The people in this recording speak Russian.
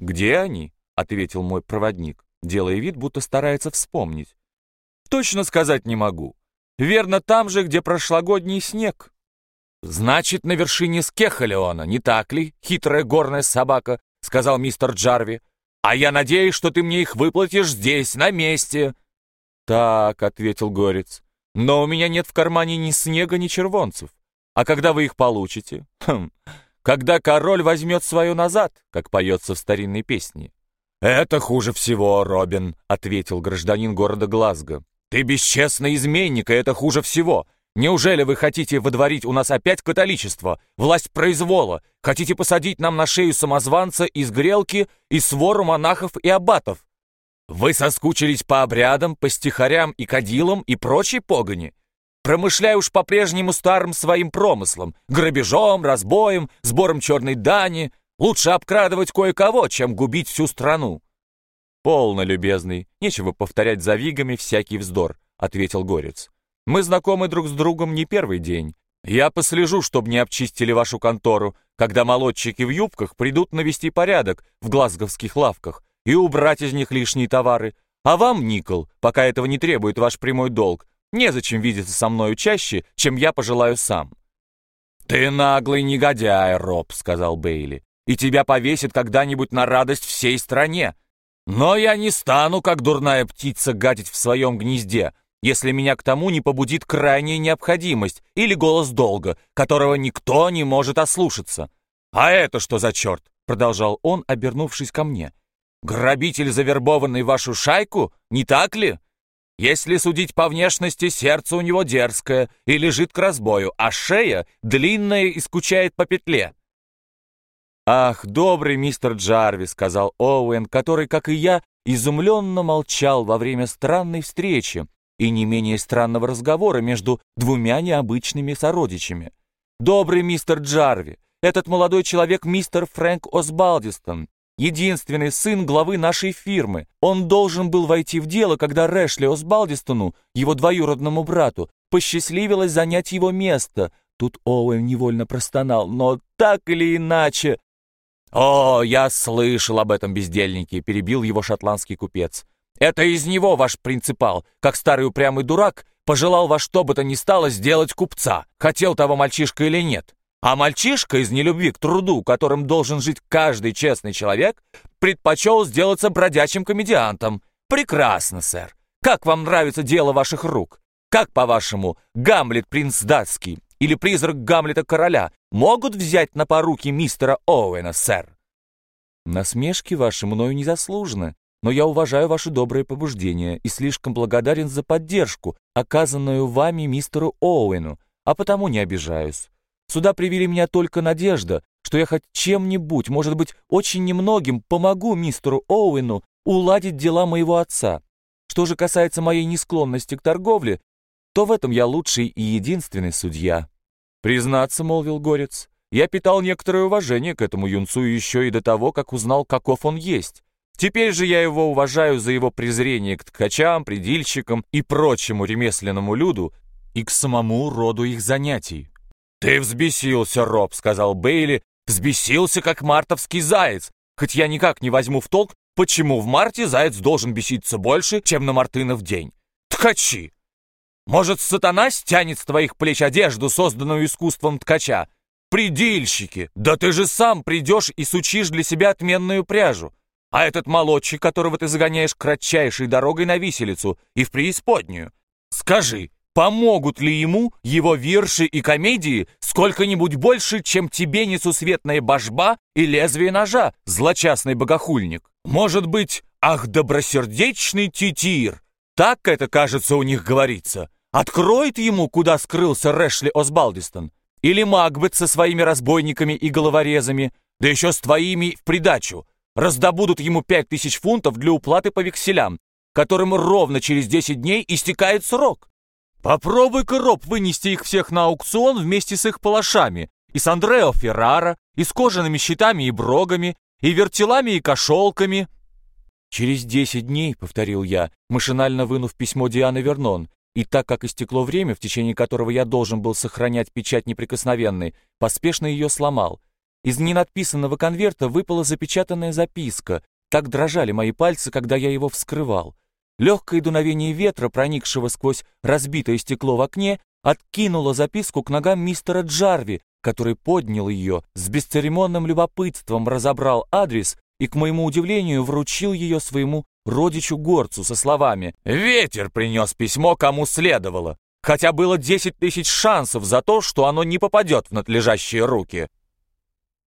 «Где они?» — ответил мой проводник, делая вид, будто старается вспомнить. «Точно сказать не могу. Верно, там же, где прошлогодний снег». «Значит, на вершине Скехалеона, не так ли, хитрая горная собака?» — сказал мистер Джарви. «А я надеюсь, что ты мне их выплатишь здесь, на месте». «Так», — ответил Горец, — «но у меня нет в кармане ни снега, ни червонцев. А когда вы их получите? Хм, когда король возьмет свое назад, как поется в старинной песне». «Это хуже всего, Робин», — ответил гражданин города Глазго. «Ты бесчестный изменник, и это хуже всего. Неужели вы хотите выдворить у нас опять католичество, власть произвола? Хотите посадить нам на шею самозванца из грелки и свору монахов и аббатов? Вы соскучились по обрядам, по стихарям и кадилам и прочей погони? Промышляй уж по-прежнему старым своим промыслом, грабежом, разбоем, сбором черной дани. Лучше обкрадывать кое-кого, чем губить всю страну. «Полно, любезный, нечего повторять за вигами всякий вздор», — ответил Горец. Мы знакомы друг с другом не первый день. Я послежу, чтобы не обчистили вашу контору, когда молодчики в юбках придут навести порядок в глазговских лавках и убрать из них лишние товары. А вам, Никол, пока этого не требует ваш прямой долг, незачем видеться со мною чаще, чем я пожелаю сам». «Ты наглый негодяй, Роб», — сказал Бейли, «и тебя повесят когда-нибудь на радость всей стране. Но я не стану, как дурная птица, гадить в своем гнезде, если меня к тому не побудит крайняя необходимость или голос долга, которого никто не может ослушаться. «А это что за черт?» — продолжал он, обернувшись ко мне. «Грабитель, завербованный в вашу шайку, не так ли? Если судить по внешности, сердце у него дерзкое и лежит к разбою, а шея длинная и скучает по петле». «Ах, добрый мистер Джарви», — сказал Оуэн, который, как и я, изумленно молчал во время странной встречи, и не менее странного разговора между двумя необычными сородичами. «Добрый мистер Джарви, этот молодой человек мистер Фрэнк Осбалдистон, единственный сын главы нашей фирмы. Он должен был войти в дело, когда Рэшли Осбалдистону, его двоюродному брату, посчастливилось занять его место. Тут Оуэн невольно простонал, но так или иначе... «О, я слышал об этом бездельнике», — перебил его шотландский купец. Это из него ваш принципал, как старый упрямый дурак, пожелал во что бы то ни стало сделать купца, хотел того мальчишка или нет. А мальчишка из нелюбви к труду, которым должен жить каждый честный человек, предпочел сделаться бродячим комедиантом. Прекрасно, сэр. Как вам нравится дело ваших рук? Как, по-вашему, Гамлет принц датский или призрак Гамлета короля могут взять на поруки мистера Оуэна, сэр? Насмешки ваши мною незаслужены, но я уважаю ваши добрые побуждения и слишком благодарен за поддержку, оказанную вами мистеру Оуэну, а потому не обижаюсь. Сюда привели меня только надежда, что я хоть чем-нибудь, может быть, очень немногим, помогу мистеру Оуэну уладить дела моего отца. Что же касается моей несклонности к торговле, то в этом я лучший и единственный судья. Признаться, молвил Горец, я питал некоторое уважение к этому юнцу еще и до того, как узнал, каков он есть. Теперь же я его уважаю за его презрение к ткачам, предильщикам и прочему ремесленному люду и к самому роду их занятий. «Ты взбесился, Роб», — сказал Бейли, — «взбесился, как мартовский заяц, хоть я никак не возьму в толк, почему в марте заяц должен беситься больше, чем на мартынов день. Ткачи! Может, сатана стянет с твоих плеч одежду, созданную искусством ткача? Предильщики! Да ты же сам придешь и сучишь для себя отменную пряжу. А этот молодчик, которого ты загоняешь кратчайшей дорогой на виселицу и в преисподнюю, скажи, помогут ли ему его вирши и комедии сколько-нибудь больше, чем тебе несусветная божба и лезвие ножа, злочастный богохульник? Может быть, ах, добросердечный титир, так это, кажется, у них говорится, откроет ему, куда скрылся Рэшли Осбалдистон? Или Макбет со своими разбойниками и головорезами, да еще с твоими в придачу, раздобудут ему пять тысяч фунтов для уплаты по векселям, которым ровно через десять дней истекает срок. Попробуй-ка, Роб, вынести их всех на аукцион вместе с их палашами, и с Андрео Феррара, и с кожаными щитами и брогами, и вертелами и кошелками. «Через десять дней», — повторил я, машинально вынув письмо Дианы Вернон, и так как истекло время, в течение которого я должен был сохранять печать неприкосновенной, поспешно ее сломал. из ненадписанного конверта выпала запечатанная записка. Так дрожали мои пальцы, когда я его вскрывал. Легкое дуновение ветра, проникшего сквозь разбитое стекло в окне, откинуло записку к ногам мистера Джарви, который поднял ее, с бесцеремонным любопытством разобрал адрес и, к моему удивлению, вручил ее своему родичу-горцу со словами «Ветер принес письмо, кому следовало, хотя было десять тысяч шансов за то, что оно не попадет в надлежащие руки».